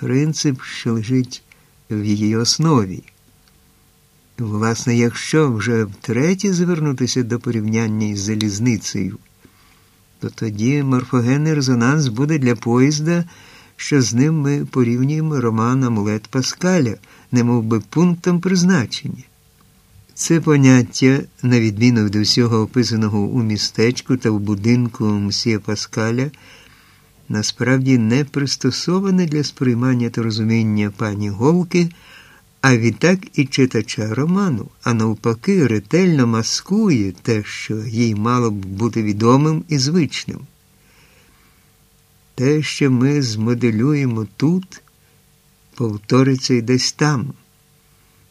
принцип, що лежить в її основі. Власне, якщо вже втретє звернутися до порівняння із залізницею, то тоді морфогенний резонанс буде для поїзда, що з ним ми порівнюємо роман Амулет Паскаля, немов би пунктом призначення. Це поняття, на відміну від усього описаного у містечку та в будинку Мсія Паскаля, насправді не пристосоване для сприймання та розуміння пані Голки, а відтак і читача роману, а навпаки, ретельно маскує те, що їй мало б бути відомим і звичним. Те, що ми змоделюємо тут, повториться й десь там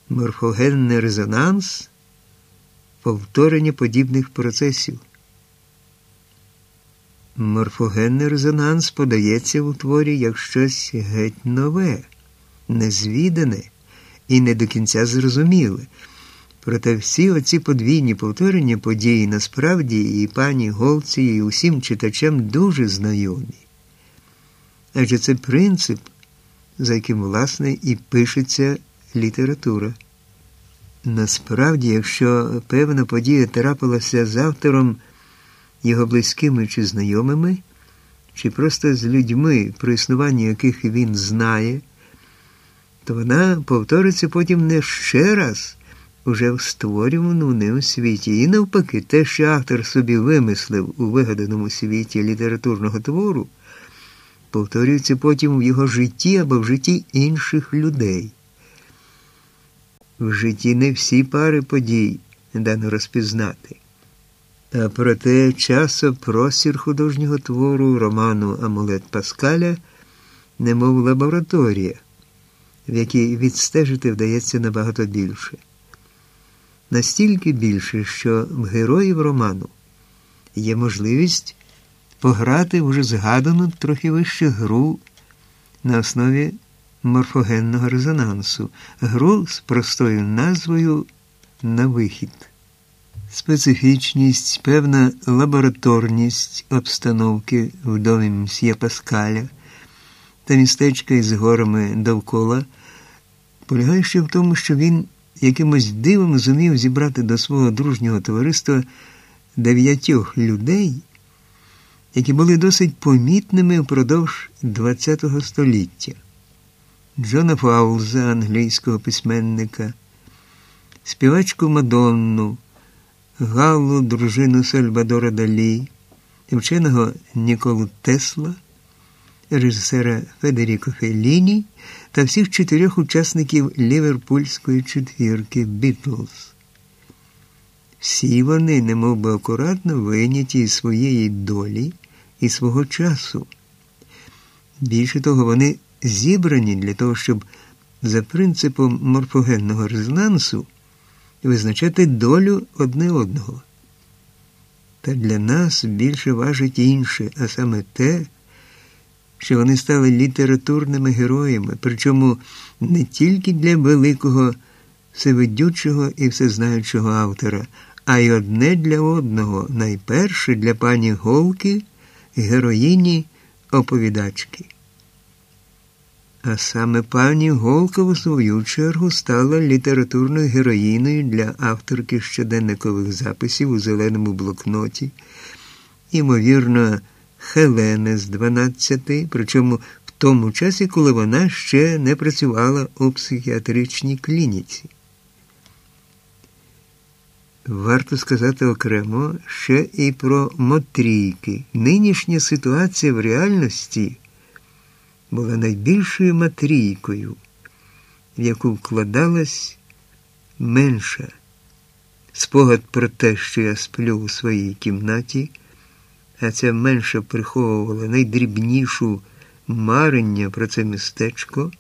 морфогенний резонанс, повторення подібних процесів. Морфогенний резонанс подається у творі як щось геть нове, незвідане і не до кінця зрозуміле. Проте всі оці подвійні повторення подій насправді і пані Голці, і усім читачам дуже знайомі. Адже це принцип, за яким, власне, і пишеться література. Насправді, якщо певна подія трапилася з автором, його близькими чи знайомими, чи просто з людьми, про існування яких він знає, то вона повториться потім не ще раз уже в створюваному ним світі. І навпаки, те, що автор собі вимислив у вигаданому світі літературного твору, повторюється потім в його житті або в житті інших людей. В житті не всі пари подій дано розпізнати. Та проте часо простір художнього твору роману Амулет Паскаля, немов лабораторія, в якій відстежити вдається набагато більше. Настільки більше, що в героїв роману є можливість пограти вже згадану трохи вище гру на основі морфогенного резонансу, гру з простою назвою на вихід. Специфічність, певна лабораторність обстановки в домі мсьє Паскаля та містечка із горами довкола полягає ще в тому, що він якимось дивом зумів зібрати до свого дружнього товариства дев'ятьох людей, які були досить помітними впродовж ХХ століття. Джона Фаулза, англійського письменника, співачку Мадонну, Галлу, дружину Сальвадора Далі, вченого Ніколу Тесла, режисера Федеріко Фелліні та всіх чотирьох учасників Ліверпульської четвірки Бітлз. Всі вони, немов би акуратно вийняті із своєї долі і свого часу. Більше того, вони зібрані для того, щоб за принципом морфогенного резонансу визначати долю одне одного. Та для нас більше важить інше, а саме те, що вони стали літературними героями, причому не тільки для великого, всевидючого і всезнаючого автора, а й одне для одного, найперше для пані Голки, героїні оповідачки. А саме пані Голка, у свою чергу, стала літературною героїною для авторки щоденникових записів у зеленому блокноті, ймовірно, Хелени з 12, причому в тому часі, коли вона ще не працювала у психіатричній клініці. Варто сказати окремо ще і про мотрійки. Нинішня ситуація в реальності була найбільшою матрійкою, в яку вкладалась менша. Спогад про те, що я сплю у своїй кімнаті, а ця менша приховувала найдрібнішу марення про це містечко,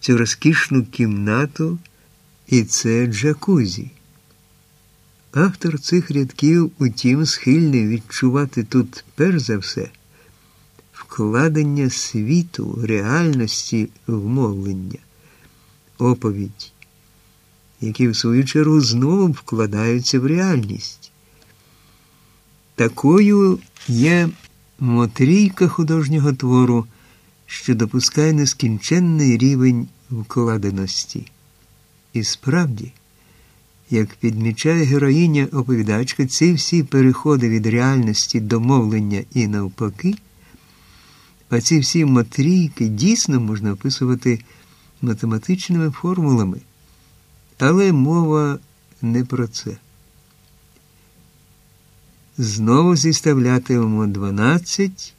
цю розкішну кімнату і це джакузі. Автор цих рядків, утім, схильний відчувати тут перш за все вкладення світу, реальності вмовлення, оповідь, які в свою чергу знову вкладаються в реальність. Такою є мотрійка художнього твору, що допускає нескінченний рівень вкладеності. І справді, як підмічає героїня оповідачка, ці всі переходи від реальності до мовлення і навпаки, а ці всі матрійки дійсно можна описувати математичними формулами. Але мова не про це. Знову зіставлятимемо 12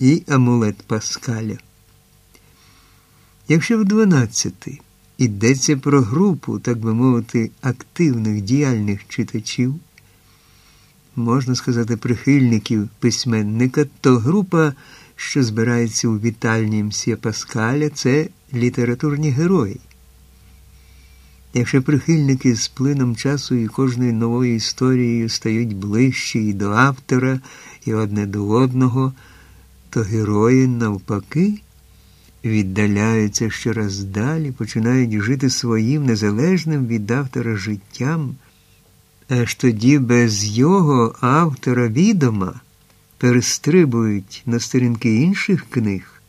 і амулет Паскаля. Якщо в 12 йдеться про групу, так би мовити, активних діяльних читачів, можна сказати, прихильників письменника, то група, що збирається у вітальні Мсьє Паскаля, це літературні герої. Якщо прихильники з плином часу і кожною новою історією стають ближчі і до автора, і одне до одного, то герої, навпаки, віддаляються щораз далі, починають жити своїм незалежним від автора життям, аж тоді без його автора відома перестрибують на сторінки інших книг,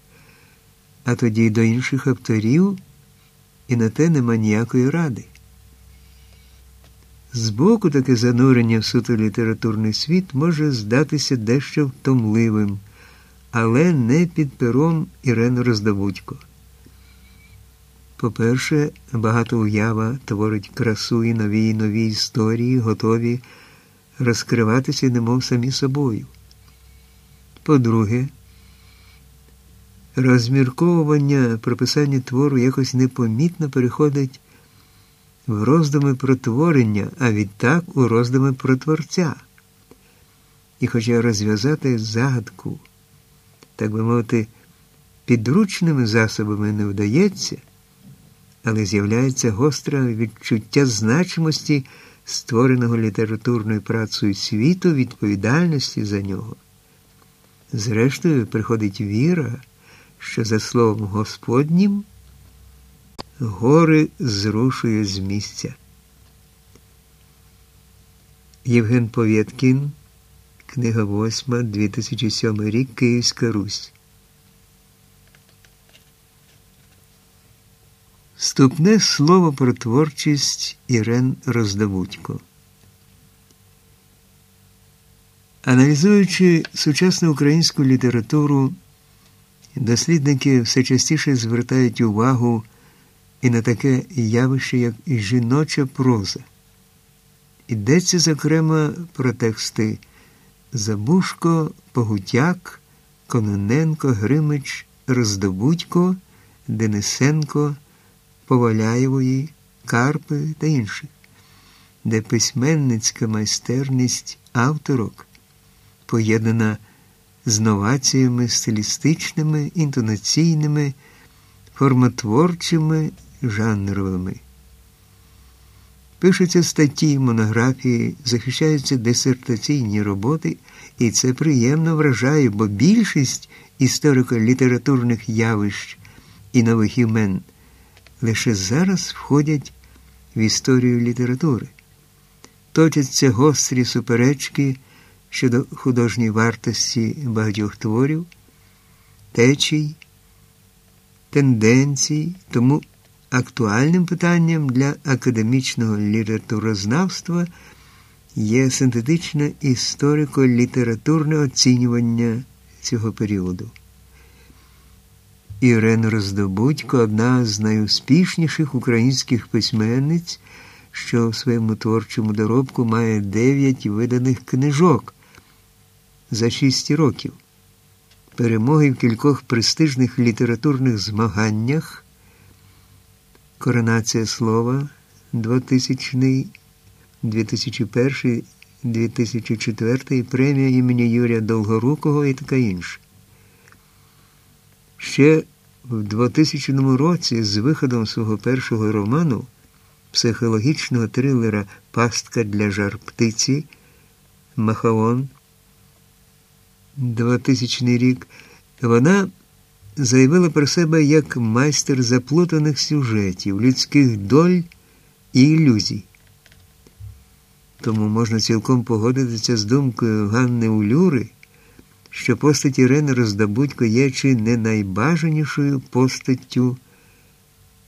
а тоді й до інших авторів і на те нема ніякої ради. Збоку таке занурення в суто літературний світ може здатися дещо втомливим, але не під пером Ірени Роздобудько. По-перше, багато уява творить красу і нові і нові історії, готові розкриватися, немов самі собою. По-друге, розмірковування про писання твору якось непомітно переходить в роздуми про творення, а відтак у роздуми про творця. І хоча розв'язати загадку, так би мовити, підручними засобами не вдається, але з'являється гостре відчуття значимості створеного літературною працею світу, відповідальності за нього. Зрештою, приходить віра що, за словом Господнім, гори зрушує з місця. Євген Повєткін, книга 8, 2007 рік, Київська Русь. Вступне слово про творчість Ірен Роздавудько. Аналізуючи сучасну українську літературу, Дослідники все частіше звертають увагу і на таке явище, як жіноча проза. Йдеться, зокрема, про тексти Забушко, Погутяк, Кононенко, Гримич, Роздобудько, Денисенко, Поваляєвої, Карпи та інших, де письменницька майстерність авторок поєднана з новаціями стилістичними, інтонаційними, формотворчими, жанровими. Пишуться статті, монографії, захищаються дисертаційні роботи, і це приємно вражає, бо більшість історико-літературних явищ і нових імен лише зараз входять в історію літератури. Точаться гострі суперечки щодо художньої вартості багатьох творів, течій, тенденцій, тому актуальним питанням для академічного літературознавства є синтетичне історико-літературне оцінювання цього періоду. Ірен Роздобудько одна з найуспішніших українських письменниць, що в своєму творчому доробку має дев'ять виданих книжок за шість років, перемоги в кількох престижних літературних змаганнях, Коронація слова 2000, 2001, 2004 премія імені Юрія Долгорукого і таке інше. Ще в 2000 році з виходом свого першого роману психологічного трилера Пастка для жар птиці Махаон 2000 рік, вона заявила про себе як майстер заплутаних сюжетів, людських доль і ілюзій. Тому можна цілком погодитися з думкою Ганни Улюри, що постать Ірини Роздобудько є чи не найбажанішою постаттю